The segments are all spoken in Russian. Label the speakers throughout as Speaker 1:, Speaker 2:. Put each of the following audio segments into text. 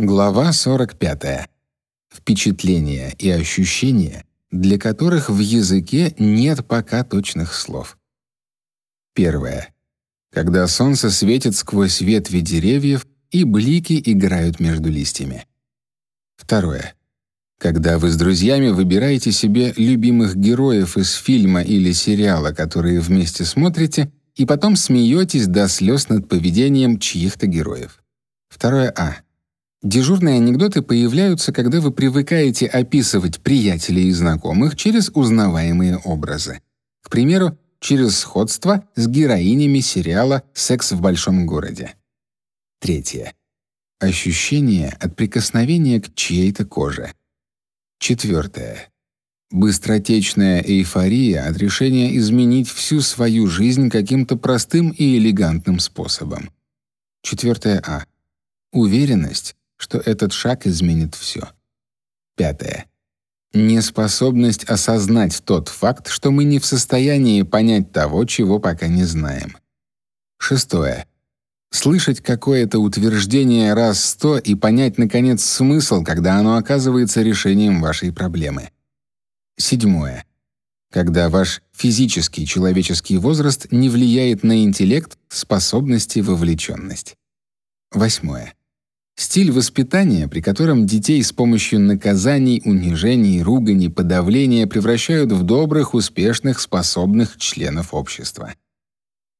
Speaker 1: Глава 45. Впечатления и ощущения, для которых в языке нет пока точных слов. Первое. Когда солнце светит сквозь ветви деревьев и блики играют между листьями. Второе. Когда вы с друзьями выбираете себе любимых героев из фильма или сериала, которые вместе смотрите, и потом смеетесь до слез над поведением чьих-то героев. Второе А. Дежурные анекдоты появляются, когда вы привыкаете описывать приятелей и знакомых через узнаваемые образы. К примеру, через сходство с героинями сериала «Секс в большом городе». Третье. Ощущение от прикосновения к чьей-то коже. Четвертое. Быстротечная эйфория от решения изменить всю свою жизнь каким-то простым и элегантным способом. Четвертое А. Уверенность, что этот шаг изменит все. Пятое. Неспособность осознать тот факт, что мы не в состоянии понять того, чего пока не знаем. Шестое. Слышать какое-то утверждение раз сто и понять наконец смысл, когда оно оказывается решением вашей проблемы. Седьмое. Когда ваш физический человеческий возраст не влияет на интеллект, способности, вовлеченность. Восьмое. Стиль воспитания, при котором детей с помощью наказаний, унижений, ругани, подавления превращают в добрых, успешных, способных членов общества.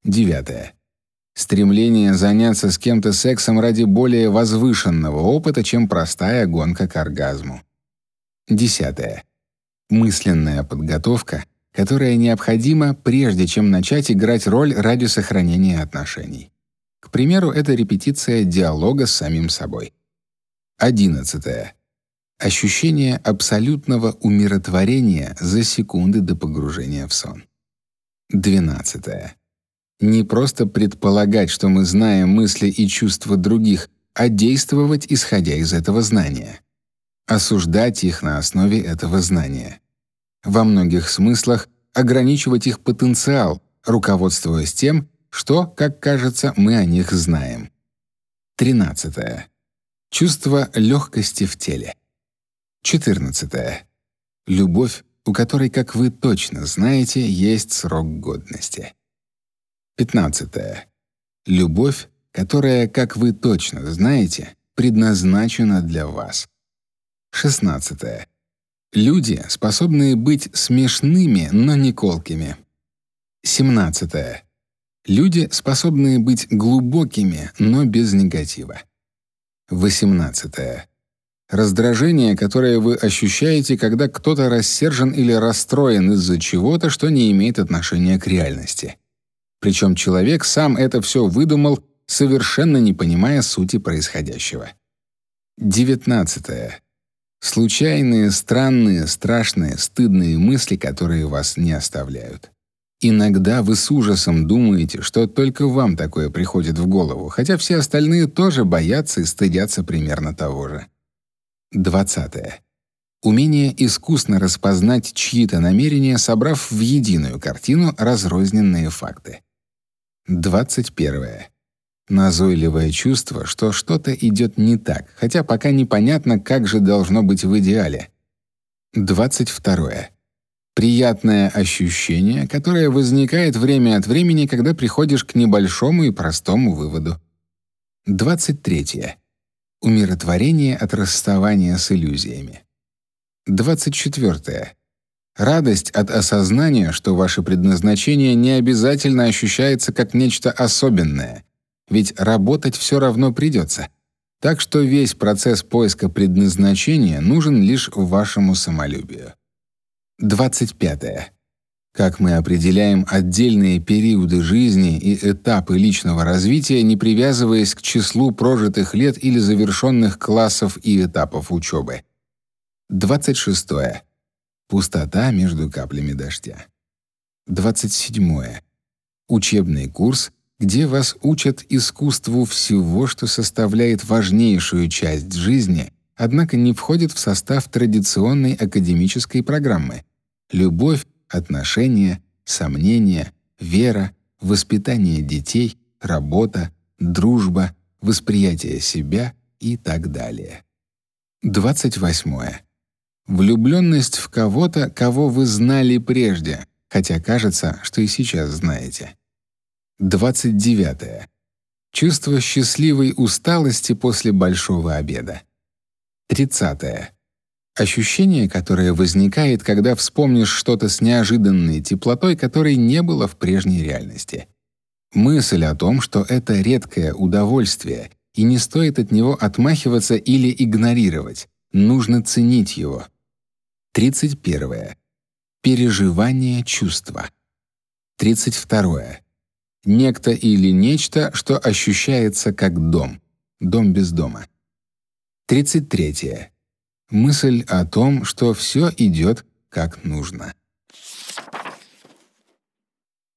Speaker 1: Девятое. Стремление заняться с кем-то сексом ради более возвышенного опыта, чем простая гонка к оргазму. Десятое. Мысленная подготовка, которая необходима прежде чем начать играть роль ради сохранения отношений. К примеру, это репетиция диалога с самим собой. Одиннадцатое. Ощущение абсолютного умиротворения за секунды до погружения в сон. Двенадцатое. Не просто предполагать, что мы знаем мысли и чувства других, а действовать, исходя из этого знания. Осуждать их на основе этого знания. Во многих смыслах ограничивать их потенциал, руководствуясь тем, что, как кажется, мы о них знаем. 13. Чувство легкости в теле. 14. Любовь, у которой, как вы точно знаете, есть срок годности. 15. Любовь, которая, как вы точно знаете, предназначена для вас. 16. Люди, способные быть смешными, но не колкими. 17. Люди, способные быть глубокими, но без негатива. 18. Раздражение, которое вы ощущаете, когда кто-то рассержен или расстроен из-за чего-то, что не имеет отношения к реальности. Причем человек сам это все выдумал, совершенно не понимая сути происходящего. 19. Случайные, странные, страшные, стыдные мысли, которые вас не оставляют. Иногда вы с ужасом думаете, что только вам такое приходит в голову, хотя все остальные тоже боятся и стыдятся примерно того же. 20. Умение искусно распознать чьи-то намерения, собрав в единую картину разрозненные факты. 21. Назойливое чувство, что что-то идет не так, хотя пока непонятно, как же должно быть в идеале. 22. Приятное ощущение, которое возникает время от времени, когда приходишь к небольшому и простому выводу. 23. Умиротворение от расставания с иллюзиями. 24. Радость от осознания, что ваше предназначение не обязательно ощущается как нечто особенное, ведь работать все равно придется. Так что весь процесс поиска предназначения нужен лишь вашему самолюбию. 25. Как мы определяем отдельные периоды жизни и этапы личного развития, не привязываясь к числу прожитых лет или завершенных классов и этапов учебы. 26. Пустота между каплями дождя. 27. Учебный курс, где вас учат искусству всего, что составляет важнейшую часть жизни, однако не входит в состав традиционной академической программы любовь, отношения, сомнения, вера, воспитание детей, работа, дружба, восприятие себя, и так далее. 28. Влюбленность в кого-то, кого вы знали прежде, хотя кажется, что и сейчас знаете. 29. Чувство счастливой усталости после большого обеда. 30. Ощущение, которое возникает, когда вспомнишь что-то с неожиданной теплотой, которой не было в прежней реальности. Мысль о том, что это редкое удовольствие, и не стоит от него отмахиваться или игнорировать, нужно ценить его. 31. Переживание чувства. 32. Некто или нечто, что ощущается как дом. Дом без дома. 33. Мысль о том, что все идет как нужно.